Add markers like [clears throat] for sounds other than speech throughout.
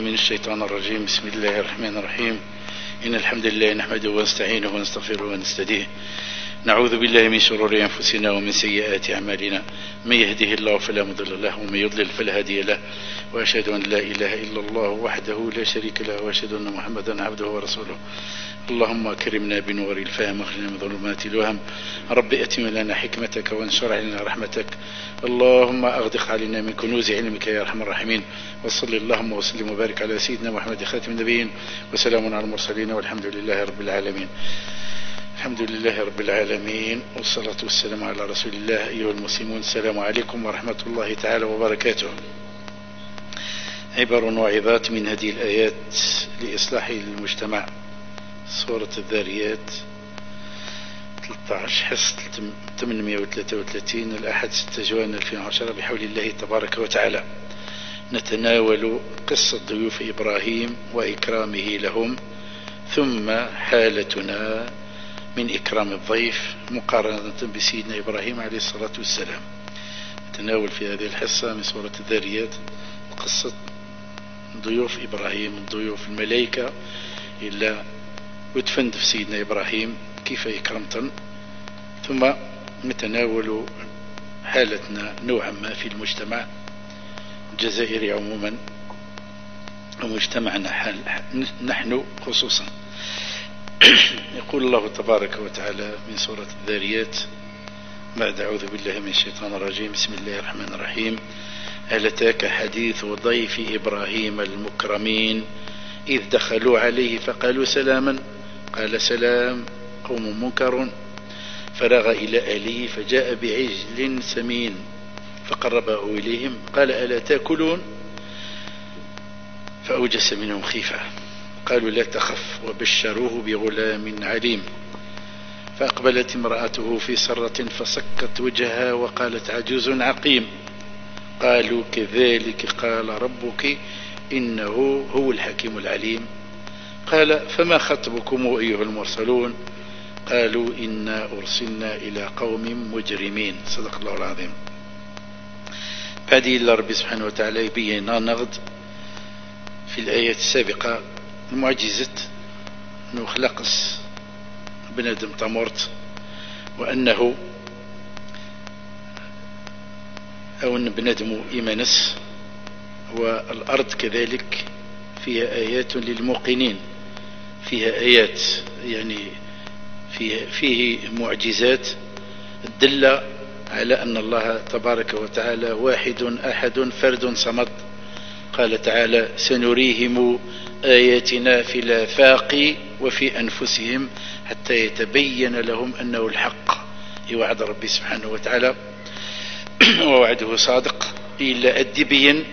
من الشيطان الرجيم. بسم الله الرحمن الرحيم. إن الحمد لله نحمده ونستعينه ونستغفره ونستديه نعوذ بالله من شرور أنفسنا ومن سيئات أعمالنا. من يهده الله فلا مضل له ومن يضلل فلا هادي له. وأشهد أن لا إله إلا الله وحده لا شريك له وأشهد أن محمدا عبده ورسوله. اللهم أكرمنا بنور الفهم وأخرجنا من ظلمات الوهم. رب أتم لنا حكمتك وانشر علينا رحمتك. اللهم أغدق علينا من كنوز علمك يا أرحم الراحمين. وصل اللهم وسلم وبارك على سيدنا محمد خاتم النبيين. وسلام على المرسلين والحمد لله رب العالمين. الحمد لله رب العالمين والصلاة والسلام على رسول الله أيها المسلمون السلام عليكم ورحمة الله تعالى وبركاته. عبر وعظات من هذه الآيات لإصلاح المجتمع. سورة الذاريات 13 حصة 833 الأحد 6 جوان 2010 بحول الله تبارك وتعالى. نتناول قصة ضيوف إبراهيم وإكرامه لهم ثم حالتنا من إكرام الضيف مقارنة بسيدنا إبراهيم عليه الصلاة والسلام. نتناول في هذه الحصة من سورة الذاريات قصة ضيوف إبراهيم ضيوف الملائكة إلا وتفند في سيدنا إبراهيم كيف إكرمتن. ثم نتناول حالتنا نوعا ما في المجتمع الجزائري عموما ومجتمعنا حال نحن خصوصا. يقول الله تبارك وتعالى من سورة الذاريات بعد أعوذ بالله من الشيطان الرجيم. بسم الله الرحمن الرحيم. هل أتاك حديث ضيف إبراهيم المكرمين؟ إذ دخلوا عليه فقالوا سلاما. قال سلام قوم منكر. فرغ إلى أهله فجاء بعجل سمين. فقربه إليهم قال ألا تأكلون؟ فأوجس منهم خيفة. قالوا لا تخف وبشروه بغلام عليم. فأقبلت امرأته في سرة فسكت وجهها وقالت عجوز عقيم. قالوا كذلك قال ربك إنه هو الحكيم العليم. قال فما خطبكم أيها المرسلون؟ قالوا إنا أرسلنا إلى قوم مجرمين. صدق الله العظيم. بعد إلا ربي سبحانه وتعالى يبين نغد في الآيات السابقة. المعجزة أنه خلقس بنادم تمرت وأنه أو أن بنادم إيمانس والأرض كذلك فيها آيات للموقنين فيها آيات يعني فيه, فيه معجزات الدلة على أن الله تبارك وتعالى واحد أحد فرد صمد. قال تعالى سنريهم آياتنا في الآفاق وفي أنفسهم حتى يتبين لهم أنه الحق. وعد ربي سبحانه وتعالى. [clears throat] ووعده صادق. إلا أدبيا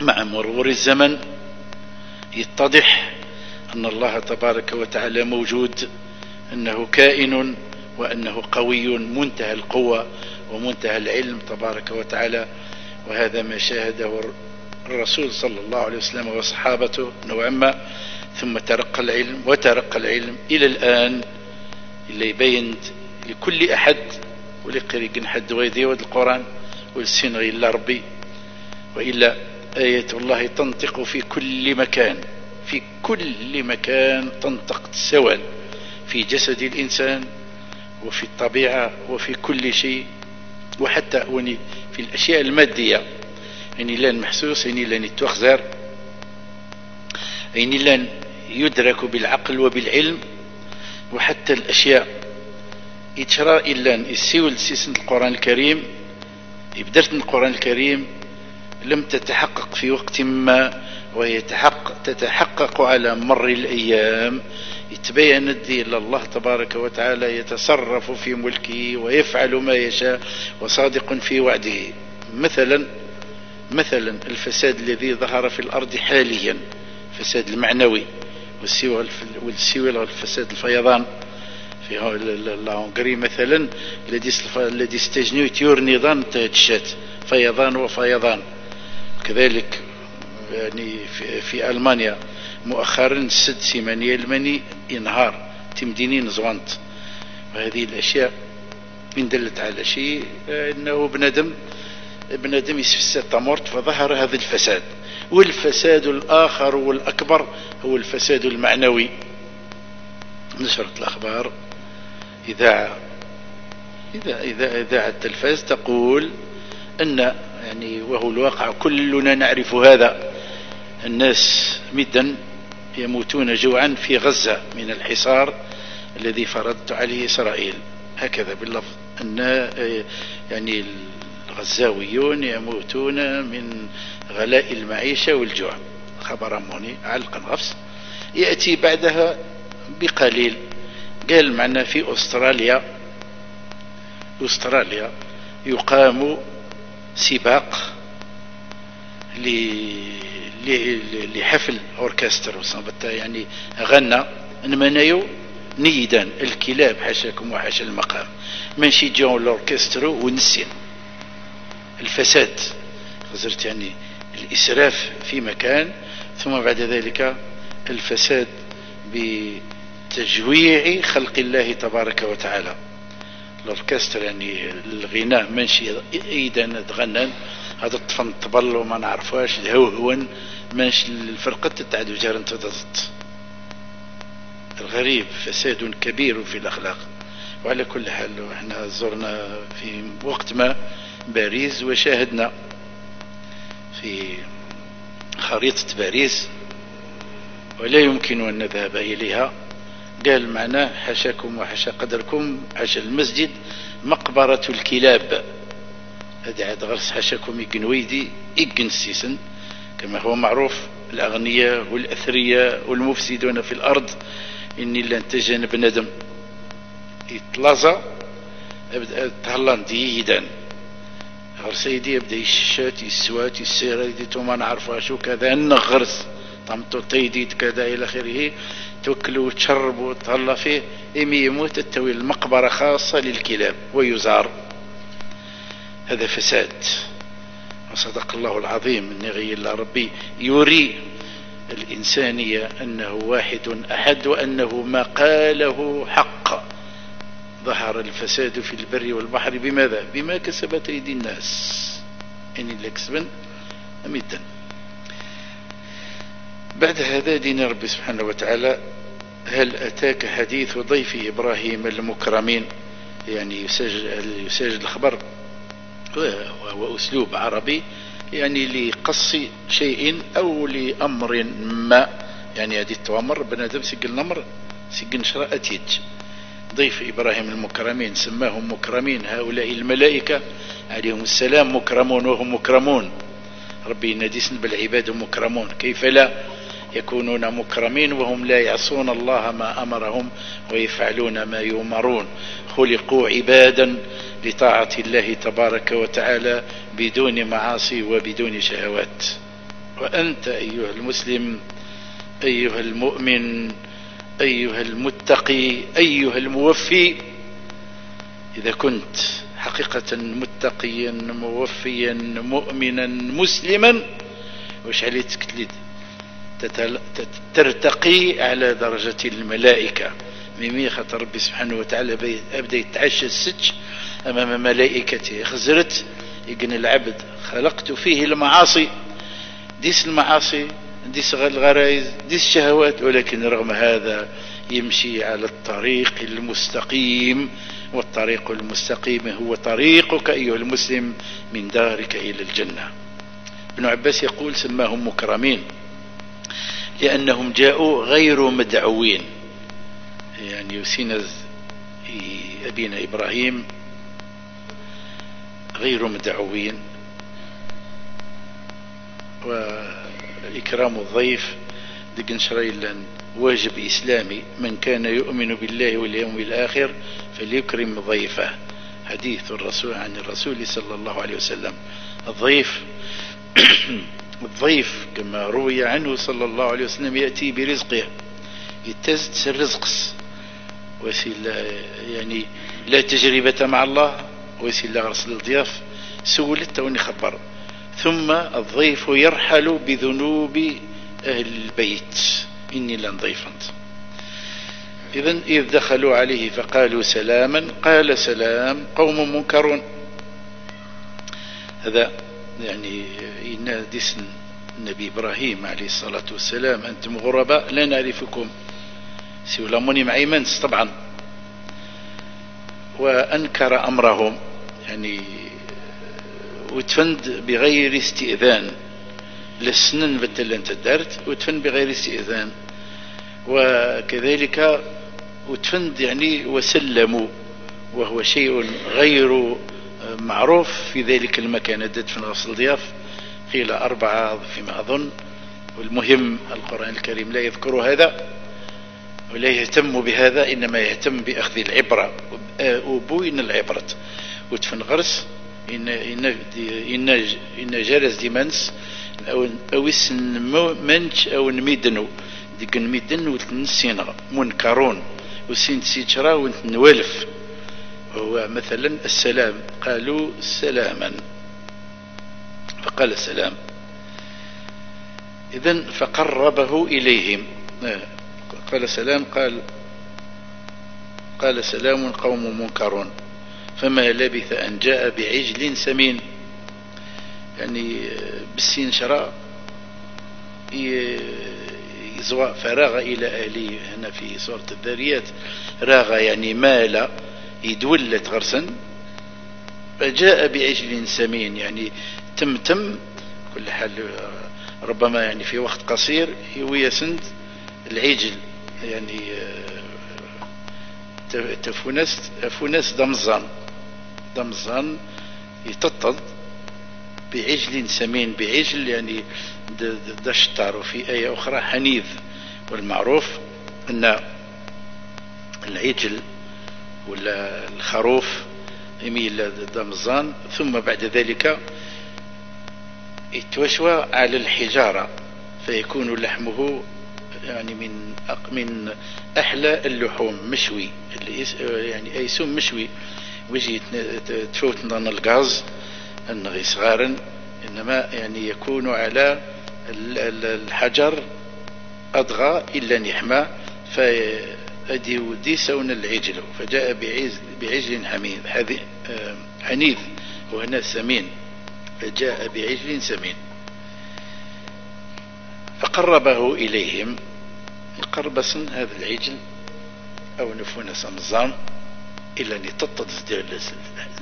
مع مرور الزمن. يتضح أن الله تبارك وتعالى موجود أنه كائن وأنه قوي منتهى القوة ومنتهى العلم تبارك وتعالى. وهذا ما شاهده الرسول صلى الله عليه وسلم وصحابته نوعا ما ثم ترقى العلم وترقى العلم إلى الآن اللي يبين لكل أحد ولقريق حد ويدي ود القرآن والسين إلا ربي وإلا آية الله تنطق في كل مكان في كل مكان تنطق سواء في جسد الإنسان وفي الطبيعة وفي كل شيء وحتى في الأشياء المادية. يعني لأن محسوس يعني لأن يتوخزر يعني لأن يدرك بالعقل وبالعلم وحتى الأشياء. يتشرى إلا السيول سيسن القرآن الكريم يبدرت القرآن الكريم لم تتحقق في وقت ما وهي تتحقق على مر الأيام. يتبين الدين الله تبارك وتعالى يتصرف في ملكه ويفعل ما يشاء وصادق في وعده. مثلا مثلا الفساد الذي ظهر في الأرض حاليا الفساد المعنوي والسوى الفساد الفيضان. في الهنغري مثلا الذي استجنوا تيور نظام تشات فيضان وفيضان. كذلك يعني في, في ألمانيا مؤخرا السد سيمانية الماني ينهار تمدينين زوانت وهذه الأشياء إن دلت على شيء أنه بندم ابن آدم يسفسد تمرت فظهر هذا الفساد. والفساد الآخر والأكبر هو الفساد المعنوي. نشرت الأخبار. اذاعه إذا إذا إذاعة التلفاز تقول أن يعني وهو الواقع كلنا نعرف هذا. الناس مدا يموتون جوعا في غزة من الحصار الذي فرضت عليه إسرائيل. هكذا باللفظ. أن يعني الغزاويون يموتون من غلاء المعيشة والجوع. خبر أموني علقا غفص يأتي بعدها بقليل. قال معنا في أستراليا. أستراليا يقام سباق لحفل أوركستر يعني غنى. نمنيو نيدا الكلاب حاشاكم وحاشا المقام. ماشي جاو الأوركسترو ونسين الفساد خزرت يعني الإسراف في مكان ثم بعد ذلك الفساد بتجويع خلق الله تبارك وتعالى. الأوركستر يعني الغناء ماشي إيدا تغنى هذا الطفن طبل وما نعرفواش الهوهون ماشي الفرقة تتعدو جارن تضغط الغريب فساد كبير في الأخلاق. وعلى كل حال إحنا زرنا في وقت ما باريس وشاهدنا في خريطة باريس ولا يمكن أن نذهب إليها. قال معنا حشاكم وحشا قدركم حشا المسجد مقبرة الكلاب. هذا عاد غرس حشاكم يقنويدي يقن سيسن كما هو معروف الأغنياء والأثرياء والمفسدون في الأرض. إني لن تجن بندم. يتلازا تهلان ديدا غير سيدي يبدأ يشات يسوات يسير يدي ما نعرفها شو كذا نغرس طمطو تيديد كذا إلى آخره. توكلوا وتشربوا وتهلا فيه. إمي يموت التوي المقبرة خاصة للكلاب ويزار. هذا فساد. وصدق الله العظيم. ان يغير ربي. يري الإنسانية أنه واحد أحد وأنه ما قاله حق. ظهر الفساد في البر والبحر بماذا؟ بما كسبت أيدي الناس. إن اللي كسبا أمدا بعد هذا دين ربي سبحانه وتعالى هل أتاك حديث ضيف إبراهيم المكرمين؟ يعني يسجل, يسجل الخبر. وهو أسلوب عربي يعني لقص شيء أو لأمر ما. يعني هذه التوامر بنادم سجل نمر سجل نشرة أتيج ضيف إبراهيم المكرمين سماهم مكرمين هؤلاء الملائكة. عليهم السلام مكرمون وهم مكرمون. ربي نديسن بالعباد مكرمون. كيف لا؟ يكونون مكرمين وهم لا يعصون الله ما أمرهم ويفعلون ما يؤمرون. خلقوا عبادا لطاعة الله تبارك وتعالى بدون معاصي وبدون شهوات. وأنت أيها المسلم أيها المؤمن أيها المتقي أيها الموفي. إذا كنت حقيقة متقيا موفيا مؤمنا مسلما وش عليك تكتلد ترتقي على درجة الملائكة. ميمي خاطر ربي سبحانه وتعالى أبدا يتعشى السج أمام ملائكته خزرت. يقن العبد خلقت فيه المعاصي. ديس المعاصي ديس الغرائز ديس الشهوات ولكن رغم هذا يمشي على الطريق المستقيم والطريق المستقيم هو طريقك أيها المسلم من دارك إلى الجنة. ابن عباس يقول سماهم مكرمين لأنهم جاءوا غير مدعوين. يعني يسين أبينا إبراهيم غير مدعوين. وإكرام الضيف دقن شريلا واجب إسلامي. من كان يؤمن بالله واليوم الآخر فليكرم ضيفه. حديث الرسول عن الرسول صلى الله عليه وسلم. الضيف [coughs] الضيف كما روي عنه صلى الله عليه وسلم يأتي برزقه. يتزد الرزق. وسيلة يعني لا تجربة مع الله. وسيلة غرس للضياف. سولت وني خبر ثم الضيف يرحل بذنوب أهل البيت. إني لن ضيفنت إذا إذ دخلوا عليه فقالوا سلاما. قال سلام قوم منكرون. هذا يعني ينادي النبي إبراهيم عليه الصلاة والسلام أنتم غرباء لا نعرفكم. سوى لاموني مع إيمانس طبعا. وأنكر أمرهم. يعني وتفند بغير استئذان. للسنن بدل أنت دارت وتفند بغير استئذان. وكذلك وتفند يعني وسلموا وهو شيء غير معروف في ذلك المكان. أدت في غسل ضياف قيل أربعة فيما أظن. والمهم القرآن الكريم لا يذكر هذا ولا يهتم بهذا إنما يهتم بأخذ العبرة وبوين العبرة. وتفن غرس إن, إن, إن, جالس أو, أو اسن منش أو نميدنو. ديك نميدن وتنسينا منكرون. وسين سيتشرا ونتنوالف وهو مثلا السلام. قالوا سلاما. فقال السلام. إذن فقربه إليهم. قال سلام. قال قال سلام قوم منكرون. فما لبث أن جاء بعجل سمين. يعني بالسين شراء فراغ إلى أهله. هنا في سورة الذاريات راغ يعني مال يدولت غرسا. فجاء بعجل سمين. يعني تمتم كل حال ربما يعني في وقت قصير ويسند العجل. يعني تفونست فونس دمزان. دمزان يتطد بعجل سمين بعجل يعني دشتر وفي آية أخرى حنيذ. والمعروف أن العجل ولا الخروف يميل دمزان ثم بعد ذلك يتوشوى على الحجارة فيكون لحمه يعني من من أحلى اللحوم مشوي يعني أيسوم مشوي. ويجي تفوت نظن الغاز النغي صغارا إنما يعني يكون على الحجر أضغى إلا نحمى فأدي ودي سون العجل فجاء بعجل حميد آه، حنيذ وهنا سمين فجاء بعجل سمين. فقربه إليهم قربس هذا العجل أو نفون سمزان إلا أن يتطد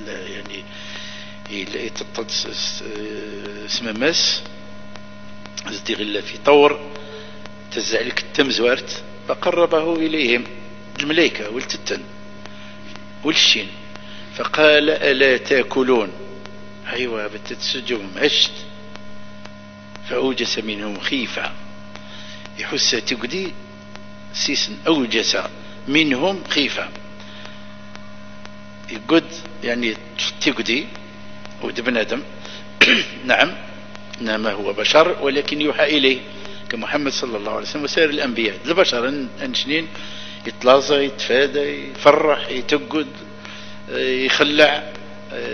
يعني يتطد سممس زديغ في طور تزعلك التمزوارت فقربه إليهم الملائكة والتتن والشين فقال ألا تأكلون؟ أيوة بتتسجهم هشت. فأوجس منهم خيفة يحس تقدي سيسن أوجس منهم خيفة. يقد يعني تقدي ود بنادم. [coughs] نعم نعم هو بشر ولكن يوحى إليه كمحمد صلى الله عليه وسلم وسائر الأنبياء. البشر أنشنين يتلاظى يتفادى يفرح يتقد يخلع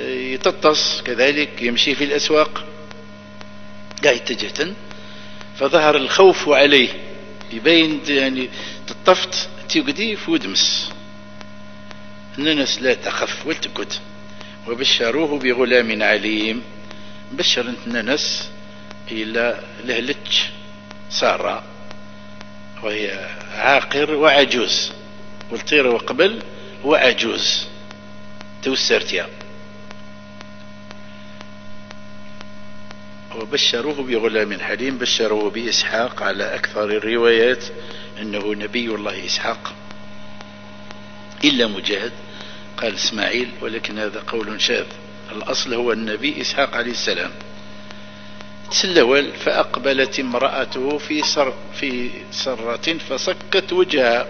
يتطس كذلك يمشي في الأسواق. قاعد فظهر الخوف عليه. يبين يعني تطفت تيقدي في الناس لا تخف والتكد وبشروه بغلام عليم. بشر انت الناس إلى لهلتش سارة. وهي عاقر وعجوز. والطير وقبل وعجوز. توسرتيا. وبشروه بغلام حليم. بشروه بإسحاق. على أكثر الروايات أنه نبي الله إسحاق. إلا مجاهد. قال إسماعيل ولكن هذا قول شاذ. الأصل هو النبي إسحاق عليه السلام. تسلول فأقبلت امرأته في سر في سرة فصكت وجهها.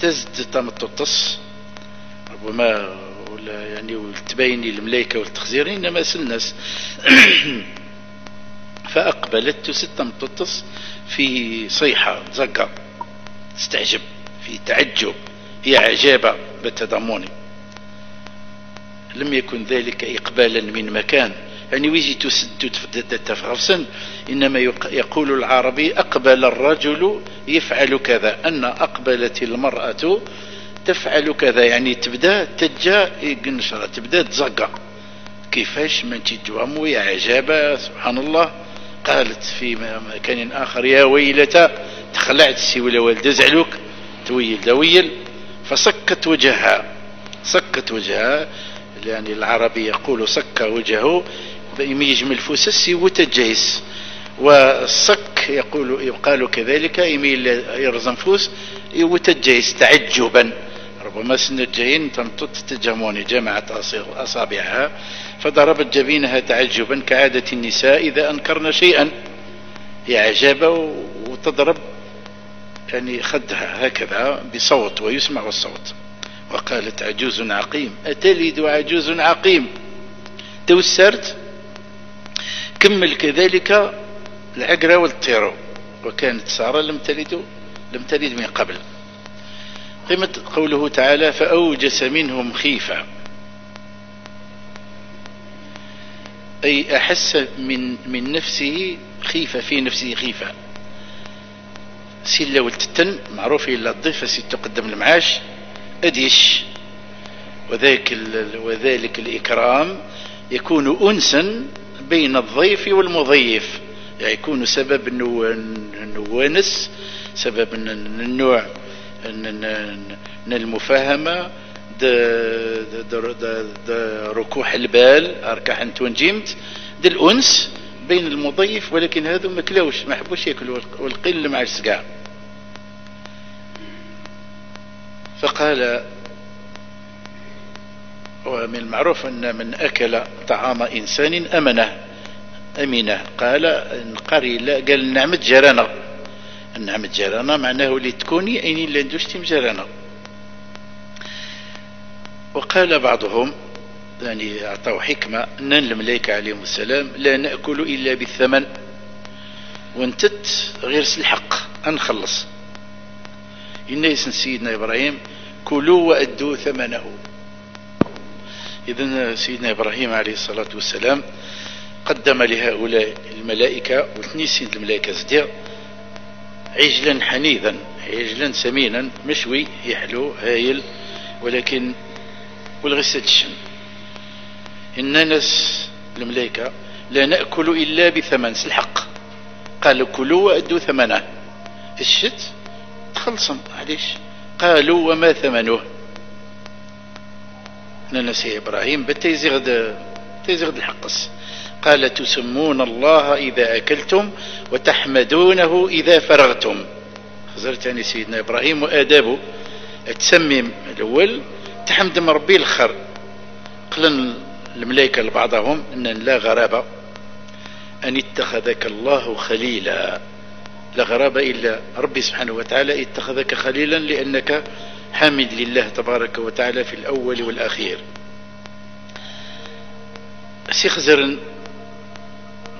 تزد تمططس. ربما ولا يعني تبين الملايكة والتخزير إنما سلنس [coughs] فأقبلت ستة تطس في صيحة زقة. استعجب في تعجب. هي عجابة بالتضامن لم يكن ذلك إقبالا من مكان. يعني ويجي تسد تفغرسن إنما يقول العربي أقبل الرجل يفعل كذا. أن أقبلت المرأة تفعل كذا. يعني تبدأ تجا قنشرة تبدأ تزقى كيفاش من تجوامو يا عجابة سبحان الله قالت في مكان آخر يا ويلتا تخلعت سي ولا والد زعلوك. تويل دويل فسكت وجهها. سكت وجهها. يعني العربي يقول سك وجهه يجمل فوسس وتجيس. والصك يقول يقال كذلك يميل يرزم فوس وتجيس تعجبا. ربما سن الجين تنطط تجموني جمعت أصابعها فضربت جبينها تعجبا كعادة النساء إذا أنكرن شيئا. يعجب وتضرب يعني خدها هكذا بصوت ويسمع الصوت. وقالت عجوز عقيم. أتلد عجوز عقيم. توسرت. كمل كذلك العقرة والطيرو وكانت سارة لم تلد لم تلد من قبل. قيمة قوله تعالى فأوجس منهم خيفة. أي أحس من من نفسه خيفة في نفسه خيفة. سيلا والتتن معروف إلا الضيفة سي تقدم المعاش. أديش. وذلك, وذلك الإكرام يكون أنسا بين الضيف والمضيف. يعني يكون سبب النوانس سبب النوع المفاهمة ركوح البال أركح أنت ونجمت. دي الأنس بين المضيف ولكن هذا ما كلاوش ما حبوش يأكلوا والقل مع السقاع. فقال ومن المعروف أن من أكل طعام إنسان أمنه أمينة قال قري لا قال نعمة جرانا نعمة جرانا معناه لتكوني أين لا ندوشتم جرانا وقال بعضهم يعني أعطوا حكمة أن الملائكة عليهم السلام لا نأكل إلا بالثمن وانتت غير الحق أنخلص إن سيدنا إبراهيم كلوا وأدوا ثمنه. إذن سيدنا إبراهيم عليه الصلاة والسلام قدم لهؤلاء الملائكة وثنيسين الملائكة زدير عجلا حنيذا عجلا سمينا مشوي يحلو هايل ولكن والغسة الشم. إن ناس الملائكة لا نأكل إلا بثمن الحق قالوا كلوا وأدوا ثمنه. الشت تخلصن عليش قالوا وما ثمنه؟ ننسي إبراهيم بتيزغد تيزغد الحقص قال تسمون الله إذا أكلتم وتحمدونه إذا فرغتم. خزرت يعني سيدنا إبراهيم وآدابه. تسمم الأول تحمد ربي الخر قلن الملائكة لبعضهم أن لا غرابة. أن اتخذك الله خليلا. لا غرابة إلا ربي سبحانه وتعالى اتخذك خليلا لأنك حامد لله تبارك وتعالى في الأول والأخير. سيخزر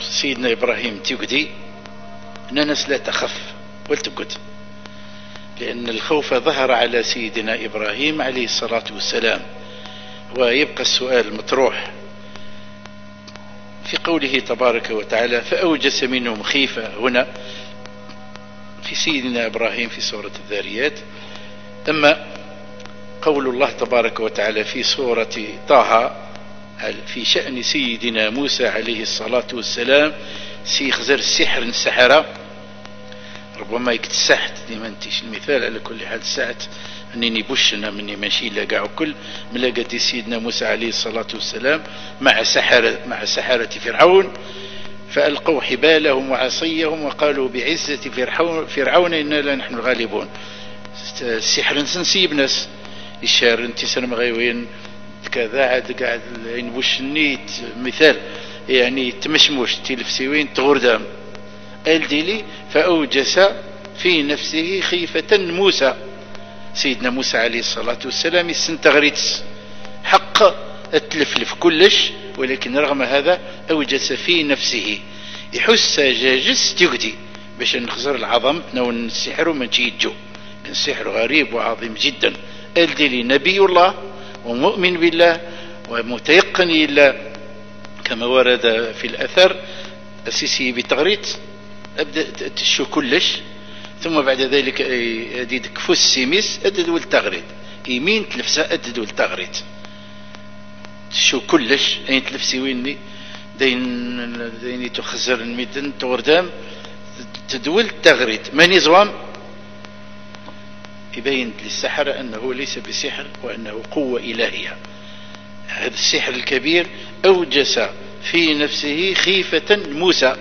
سيدنا إبراهيم تيقدي ننس لا تخف ولتقد لأن الخوف ظهر على سيدنا إبراهيم عليه الصلاة والسلام ويبقى السؤال مطروح. في قوله تبارك وتعالى فأوجس منهم خيفة هنا في سيدنا إبراهيم في سورة الذاريات. أما قول الله تبارك وتعالى في سورة طه في شأن سيدنا موسى عليه الصلاة والسلام سيخزر السحر السحرة ربما يكتسحت ديما انتش المثال على كل حال ساعت انني بشنا مني ماشي لقع كل. ملاقة سيدنا موسى عليه الصلاة والسلام مع سحرة مع سحرة فرعون. فألقوا حبالهم وعصيهم وقالوا بعزة فرعون, فرعون إنا لا نحن الغالبون. السحر نسيب ناس. الشهر انت سلم غيوين كذا عاد قاعد ينبوش النيت مثال. يعني تمشموش تلفسيوين تغردام. الديلي فأوجس في نفسه خيفة موسى. سيدنا موسى عليه الصلاة والسلام السنتغريتس حق أتلفلف كلش ولكن رغم هذا أوجس في نفسه. يحس جاجس تيقدي باش نخزر العظم نون السحر ومن جو. السحر غريب وعظيم جدا. الدلي نبي الله ومؤمن بالله ومتيقن إلا كما ورد في الأثر السيسي بتغريت أبدأ تشو كلش. ثم بعد ذلك أديد كفوس سيميس أدد والتغريد. يمين تلفسة أدد والتغريد. شو كلش أين تلفسي ويني؟ دين دين تخزر الميدن توردام تدول تغريد ماني زوام؟ يبين للسحرة أنه ليس بسحر وأنه قوة إلهية. هذا السحر الكبير أوجس في نفسه خيفة موسى.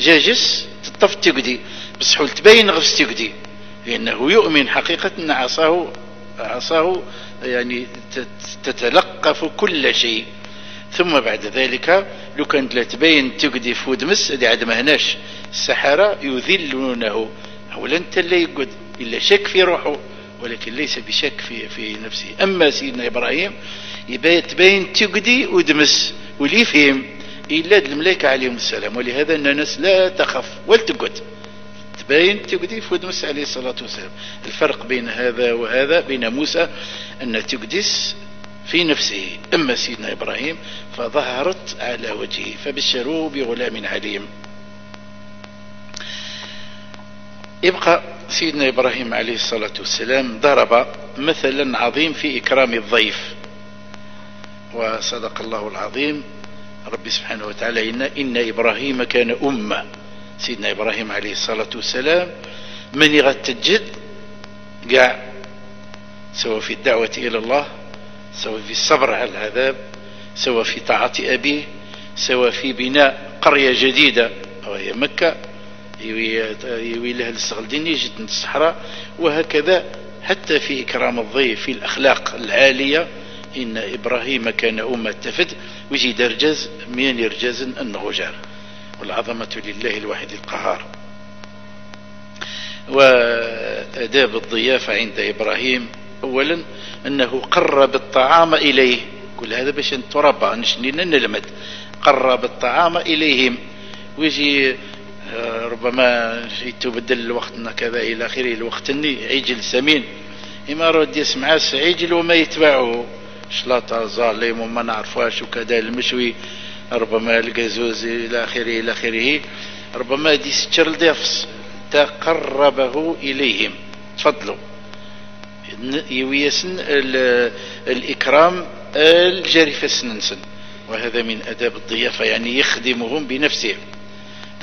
جاجس تطف تقدي. بس حول تبين غفس تقدي. لأنه يؤمن حقيقة أن عصاه عصاه يعني تتلقف كل شيء. ثم بعد ذلك لو كانت لا تبين تقدي في ودمس هذه عاد ما هناش. السحرة يذلونه. اولا انت اللي يقد إلا شك في روحه ولكن ليس بشك في في نفسه. أما سيدنا إبراهيم يبين تبين تقدي ودمس ولي فهم إلا الملائكة عليهم السلام. ولهذا ان الناس لا تخف ولتقد تبين تقدي في ودمس عليه الصلاة والسلام. الفرق بين هذا وهذا بين موسى أن تقدس في نفسه. أما سيدنا إبراهيم فظهرت على وجهه فبشروه بغلام عليم. يبقى سيدنا إبراهيم عليه الصلاة والسلام ضرب مثلا عظيم في إكرام الضيف. وصدق الله العظيم رب سبحانه وتعالى إن, إن إبراهيم كان أمة. سيدنا إبراهيم عليه الصلاة والسلام من يغتجد قاع. سواء في الدعوة إلى الله سواء في الصبر على العذاب سواء في طاعة أبيه سواء في بناء قرية جديدة. وهي مكة يوي لها الاستغلدين يجد من الصحراء وهكذا. حتى في إكرام الضيف في الأخلاق العالية إن إبراهيم كان أمة تفد ويجي درجز من يرجز النغجار والعظمة لله الواحد القهار. وأداب الضيافة عند إبراهيم أولا أنه قرب الطعام إليه. كل هذا باش نتربى نشنينا نلمد قرب الطعام إليهم ويجي آه، ربما تبدل الوقت كذا إلى آخره الوقت عجل سمين. إما رد يسمع عجل وما يتبعه. شلاطة ظالم وما نعرفواش وكذا المشوي. ربما القزوز إلى آخره إلى آخره. ربما دي ستشر الدفس تقربه إليهم. تفضلوا. يويسن الإكرام الجريفة سننسن وهذا من أداب الضيافة يعني يخدمهم بنفسه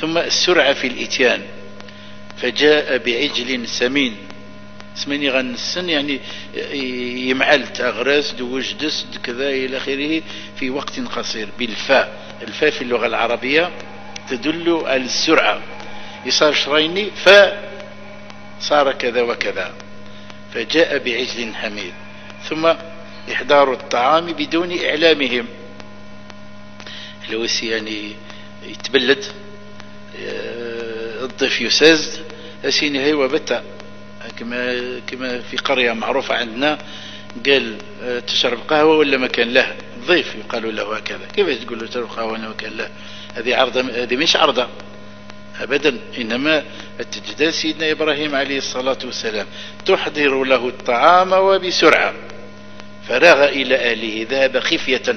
ثم السرعة في الإتيان. فجاء بعجل سمين. سمين غنسن يعني يمعل تغرس دوجدس كذا إلى آخره في وقت قصير. بالفاء. الفاء في اللغة العربية تدل على السرعة. يصار شريني فصار صار كذا وكذا. فجاء بعجل حميد. ثم إحضار الطعام بدون إعلامهم. الوسي يعني يتبلد آه، الضيف يساز أسيني هي وبتا. كما, كما في قرية معروفة عندنا قال آه، تشرب قهوة ولا مكان له؟ ضيف يقال له هكذا. كيف تقول له تشرب قهوة ولا مكان له؟ هذه عرضة هذه مش عرضة. أبدا. إنما التجدى سيدنا إبراهيم عليه الصلاة والسلام تحضر له الطعام وبسرعة. فرغ إلى أهله ذهب خفية.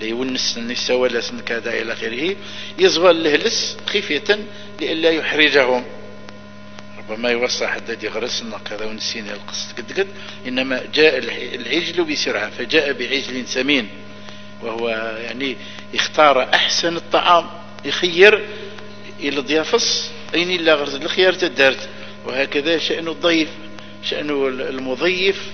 ليونس النساء ولا كذا إلى آخره. يزغى لهلس خفية لئلا يحرجهم. ربما يوصى حتى يغرس كذا ونسينا القصة قد قد إنما جاء العجل بسرعة فجاء بعجل سمين وهو يعني اختار أحسن الطعام يخير إلى ضيافص أين إلا غرز الخيار تدارت. وهكذا شأن الضيف شأن المضيف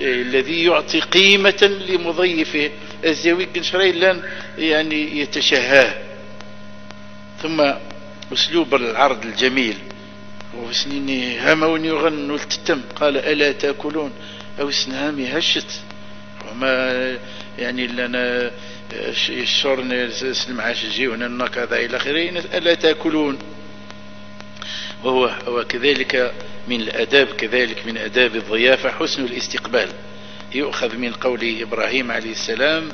الذي يعطي قيمة لمضيفه. الزاوي شري لأن يعني يتشهاه. ثم أسلوب العرض الجميل. وسنيني همون يغن والتتم. قال ألا تأكلون؟ أو سنهامي هشت. وما يعني لنا الشرن المعاش يجي هنا كذا إلى آخره. ألا تأكلون؟ وهو وكذلك من الأداب كذلك من أداب الضيافة حسن الاستقبال. يؤخذ من قول إبراهيم عليه السلام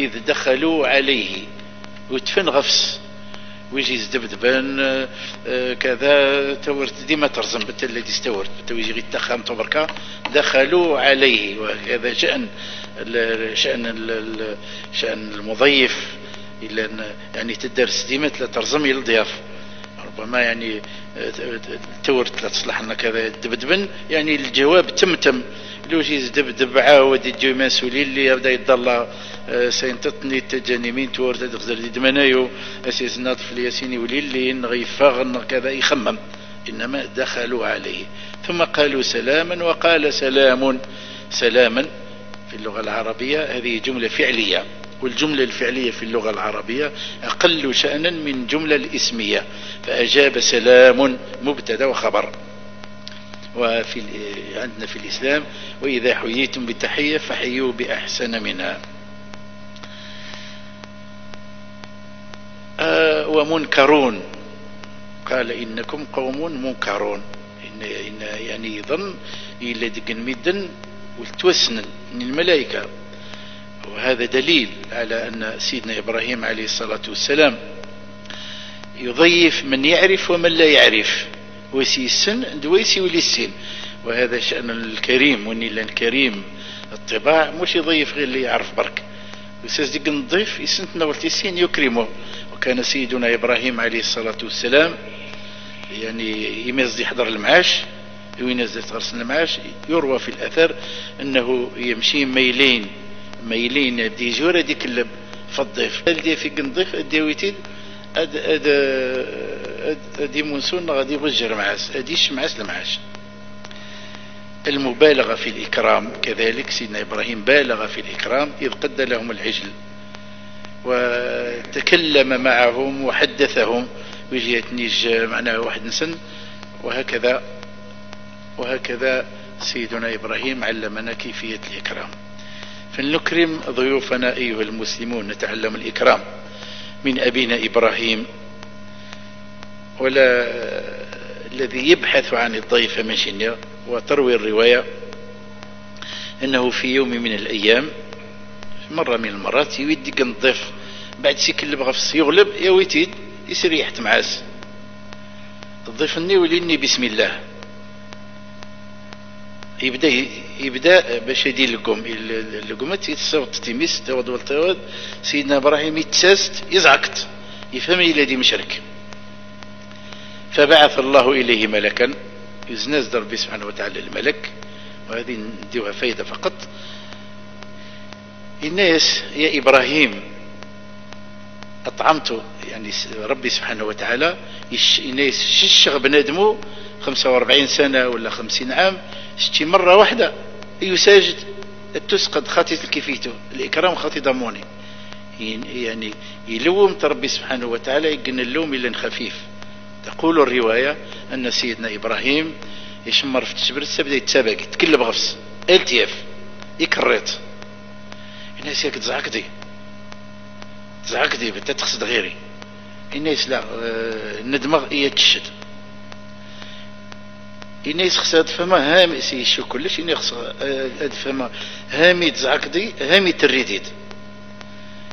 إذ دخلوا عليه. وتفن غفس ويجي زدبدبان آه، كذا تورت ديما ترزم بتا الذي استورت بتا ويجي غير تخام تبركا دخلوا عليه. وهذا شأن شأن شأن المضيف. إلا يعني تدرس ديما ترزم إلى الضيافة ربما يعني تورت لا تصلح لنا كذا دبدبن يعني الجواب تمتم. لوش يزدب عاود يجي مسؤولين اللي يبدأ يضل آه، سينتطني تجانيمين تور تدغزر دي دمنايو أساس ناطف الياسيني وليلين غيفغن كذا يخمم. إنما دخلوا عليه. ثم قالوا سلاما وقال سلام. سلاما في اللغة العربية هذه جملة فعلية والجملة الفعلية في اللغة العربية أقل شأنا من جملة الإسمية. فأجاب سلام مبتدأ وخبر. وفي عندنا في الإسلام وإذا حييتم بتحية فحيوا بأحسن منها. ومنكرون. قال إنكم قوم منكرون. إن, إن يعني يظن إلا دقن مدن والتوسن من الملائكة. وهذا دليل على أن سيدنا إبراهيم عليه الصلاة والسلام يضيف من يعرف ومن لا يعرف. ويسي السن دويسي ولي السن. وهذا شأن الكريم ونيلا الكريم الطباع مش يضيف غير اللي يعرف برك. وسيزدق نضيف يسنتنا والتسين يكرمه. وكان سيدنا إبراهيم عليه الصلاة والسلام يعني يمز يحضر المعاش وينزل غرس المعاش يروى في الأثر أنه يمشي ميلين ميلين دي جورة دي كلب فالضيف دي في قنضيف دي ويتيد اد اد ادي منسون غادي يغجر معاس اديش معاس المعاش. المبالغة في الإكرام كذلك سيدنا إبراهيم بالغ في الإكرام إذ قد لهم العجل. وتكلم معهم وحدثهم ويجي نيج معناه واحد نسن. وهكذا وهكذا سيدنا إبراهيم علمنا كيفية الإكرام. فلنكرم ضيوفنا أيها المسلمون نتعلم الإكرام من أبينا إبراهيم. ولا الذي يبحث عن الضيف من وتروي الرواية أنه في يوم من الأيام مرة من المرات يودي الضيف بعد سيكل بغفص يغلب يا ويتيد يسير يحت معاس. الضيف الني وليني بسم الله. يبدا يبدا باش يدير اللقوم اللقومات يتصوت تيميس تود والتود سيدنا إبراهيم يتساست يزعقت. يفهم إلى دي مشرك. فبعث الله إليه ملكا. يزناز ربي سبحانه وتعالى الملك. وهذه نديوها فايدة فقط. الناس يا إبراهيم اطعمت يعني ربي سبحانه وتعالى الناس ششغ بنادمو 45 سنة ولا 50 عام شتي مرة واحدة يساجد تسقط خاطي الكفيتو الإكرام خاطي ضموني. يعني يلوم ربي سبحانه وتعالى يقن اللوم إلا خفيف. تقول الرواية أن سيدنا إبراهيم يشمر في التشبرت بدا يتسابق يتكلم غفص إلتياف يكريت. الناس ياك تزعك دي تزعك دي بدا تقصد غيري. الناس لا آه، ندمغ هي تشد. إني خصها فما هامي سي شو كلش. إني خصها فما هامي تزعكدي هامي تريديد.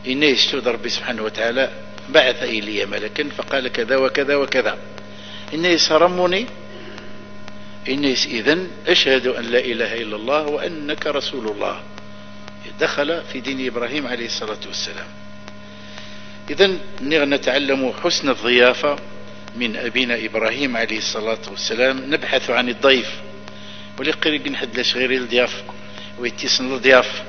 إني يشتود ربي سبحانه وتعالى بعث إلي ملكا فقال كذا وكذا وكذا. إني سرمني إني إذن أشهد أن لا إله إلا الله وأنك رسول الله. دخل في دين إبراهيم عليه الصلاة والسلام. إذا نتعلم حسن الضيافة من أبينا إبراهيم عليه الصلاة والسلام. نبحث عن الضيف. ولقريب نحد لاش غير الضياف. ويتيسن الضياف.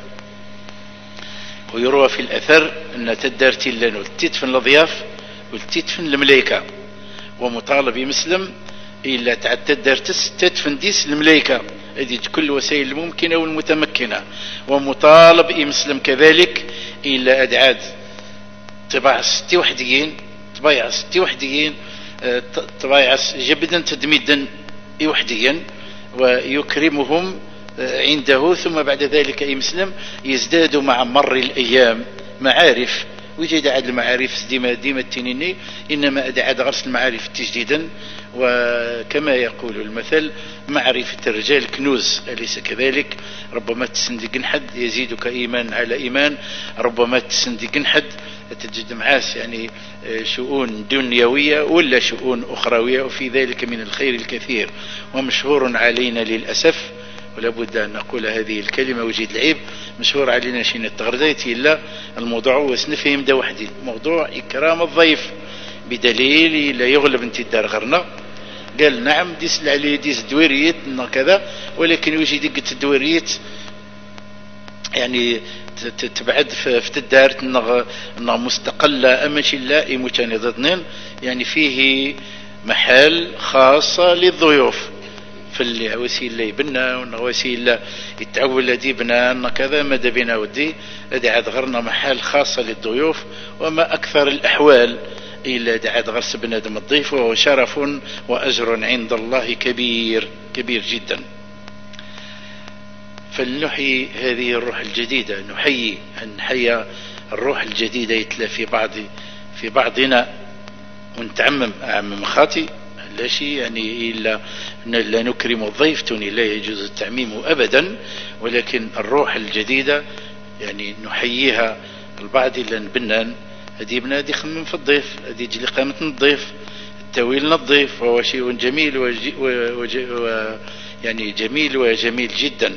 ويروى في الأثر أن تدارتي لنا تدفن الضياف؟ والتدفن الملائكة. ومطالب يمسلم إلا تعد تدارتس تدفن ديس الملائكة. هذه كل الوسائل الممكنة والمتمكنة ومطالب يمسلم كذلك إلا أدعاد طباع ستي وحديين طبايع ستي وحديين طبايعس جبدا تدميدا وحديا ويكرمهم آه، عنده ثم بعد ذلك يمسلم يزداد مع مر الأيام معارف. وجد عاد المعارف ديما ديما التنيني إنما عاد غرس المعارف تجديدا. وكما يقول المثل معرفة الرجال كنوز أليس كذلك؟ ربما تسندق حد يزيدك إيمان على إيمان. ربما تسندق حد تجد معاس يعني آه، شؤون دنيوية ولا شؤون أخروية وفي ذلك من الخير الكثير. ومشهور علينا للأسف ولا بد أن نقول هذه الكلمة وجد العيب مشهور علينا شين التغرديت إلا الموضوع وسنفهم ده وحدي موضوع إكرام الضيف. بدليل لا يغلب انت الدار غرنا. قال نعم ديس عليه ديس دويريت كذا ولكن يجي دقة الدويريت يعني تبعد في الدار انها مستقلة ماشي لا متنظنين يعني فيه محل خاصة للضيوف. في اللي وسيلة يبنى وسيلة يتعول دي بنا كذا ماذا بنا ودي. هذه عاد غرنا محل خاصة للضيوف وما أكثر الأحوال. إلا عاد غرس بنادم الضيف وهو شرف وأجر عند الله كبير كبير جدا. فلنحيي هذه الروح الجديدة نحيي أن نحيي الروح الجديدة يتلى في بعض في بعضنا. ونتعمم أعمم خاطي لا شيء يعني إلا لا نكرم الضيف لا يجوز التعميم أبدا. ولكن الروح الجديدة يعني نحييها البعض إلا نبنان هذه بنادي خمم في الضيف هذه يجي قامة الضيف التويل الضيف وهو شيء جميل وجي و يعني جميل وجميل جدا.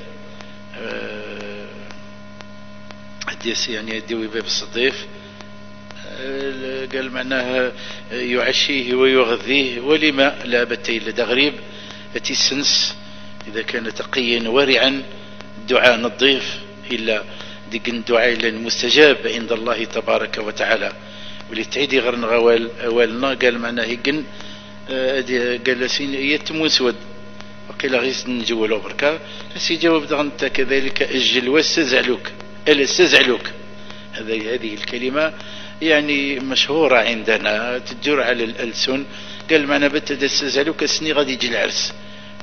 حديث آه، يعني يدوي باب الصديف. آه، قال معناها يعشيه ويغذيه ولما لا بتي لدى غريب التي سنس إذا كان تقيا ورعا دعاء الضيف إلا دقن دعاء المستجاب عند الله تبارك وتعالى. ولي تعيدي غير نغوال أولنا قال معناه يقن آه، قال سين يتم وسود وقيل غيس نجولو بركا بس يجاوب انت كذلك أجل واستزعلوك. ألا استزعلوك. هذه هذه الكلمة يعني مشهورة عندنا تجر على الألسن. قال معنا بت استزعلوك سني غادي يجي العرس.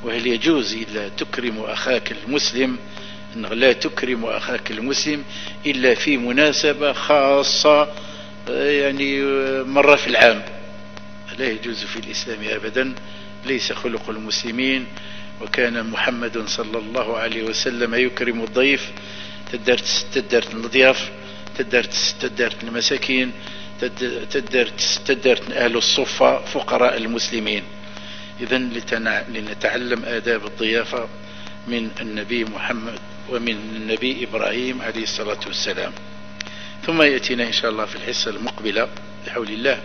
وهل يجوز إلا تكرم أخاك المسلم لا تكرم أخاك المسلم إلا في مناسبة خاصة يعني مرة في العام. لا يجوز في الإسلام أبدا ليس خلق المسلمين. وكان محمد صلى الله عليه وسلم يكرم الضيف. تدرت تدرت الضياف تدرت تدرت المساكين تدرت تدرت أهل الصفة فقراء المسلمين. إذا لنتعلم آداب الضيافة من النبي محمد ومن النبي إبراهيم عليه الصلاة والسلام. ثم يأتينا إن شاء الله في الحصة المقبلة بحول الله.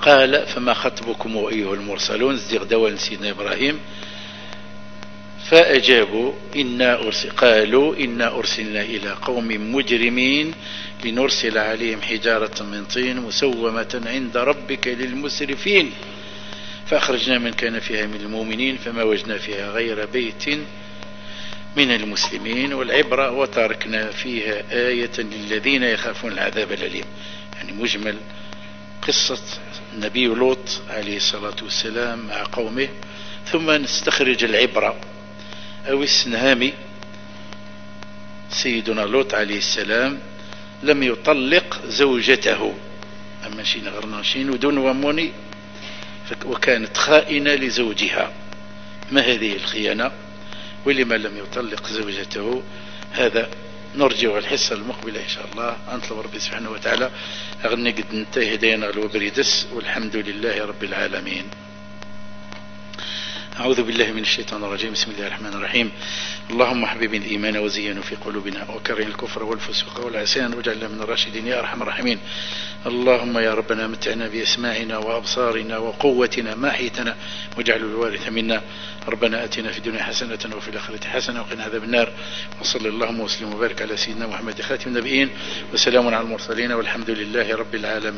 قال فما خطبكم أيها المرسلون؟ ازدغ دوال سيدنا إبراهيم. فأجابوا إنا أرسل قالوا إنا أرسلنا إلى قوم مجرمين لنرسل عليهم حجارة من طين مسومة عند ربك للمسرفين. فأخرجنا من كان فيها من المؤمنين فما وجنا فيها غير بيت من المسلمين والعبرة وتركنا فيها آية للذين يخافون العذاب الأليم. يعني مجمل قصة النبي لوط عليه الصلاة والسلام مع قومه. ثم نستخرج العبرة أو السنهامي سيدنا لوط عليه السلام لم يطلق زوجته. أما شين غرنا شين ودون وموني وكانت خائنة لزوجها. ما هذه الخيانة؟ ولما لم يطلق زوجته هذا نرجع الحصة المقبلة إن شاء الله. أنطلب ربي سبحانه وتعالى أغني قد ننتهي دينا الوبريدس والحمد لله رب العالمين. أعوذ بالله من الشيطان الرجيم. بسم الله الرحمن الرحيم. اللهم حبب الإيمان وزينه في قلوبنا وكره الكفر والفسوق والعصيان واجعلنا من الراشدين. يا أرحم الراحمين. اللهم يا ربنا متعنا بأسماعنا وأبصارنا وقوتنا ما حيتنا واجعل الوارث منا. ربنا أتنا في الدنيا حسنة وفي الآخرة حسنة وقنا عذاب النار. وصلى اللهم وسلم وبارك على سيدنا محمد خاتم النبيين. وسلام على المرسلين والحمد لله رب العالمين.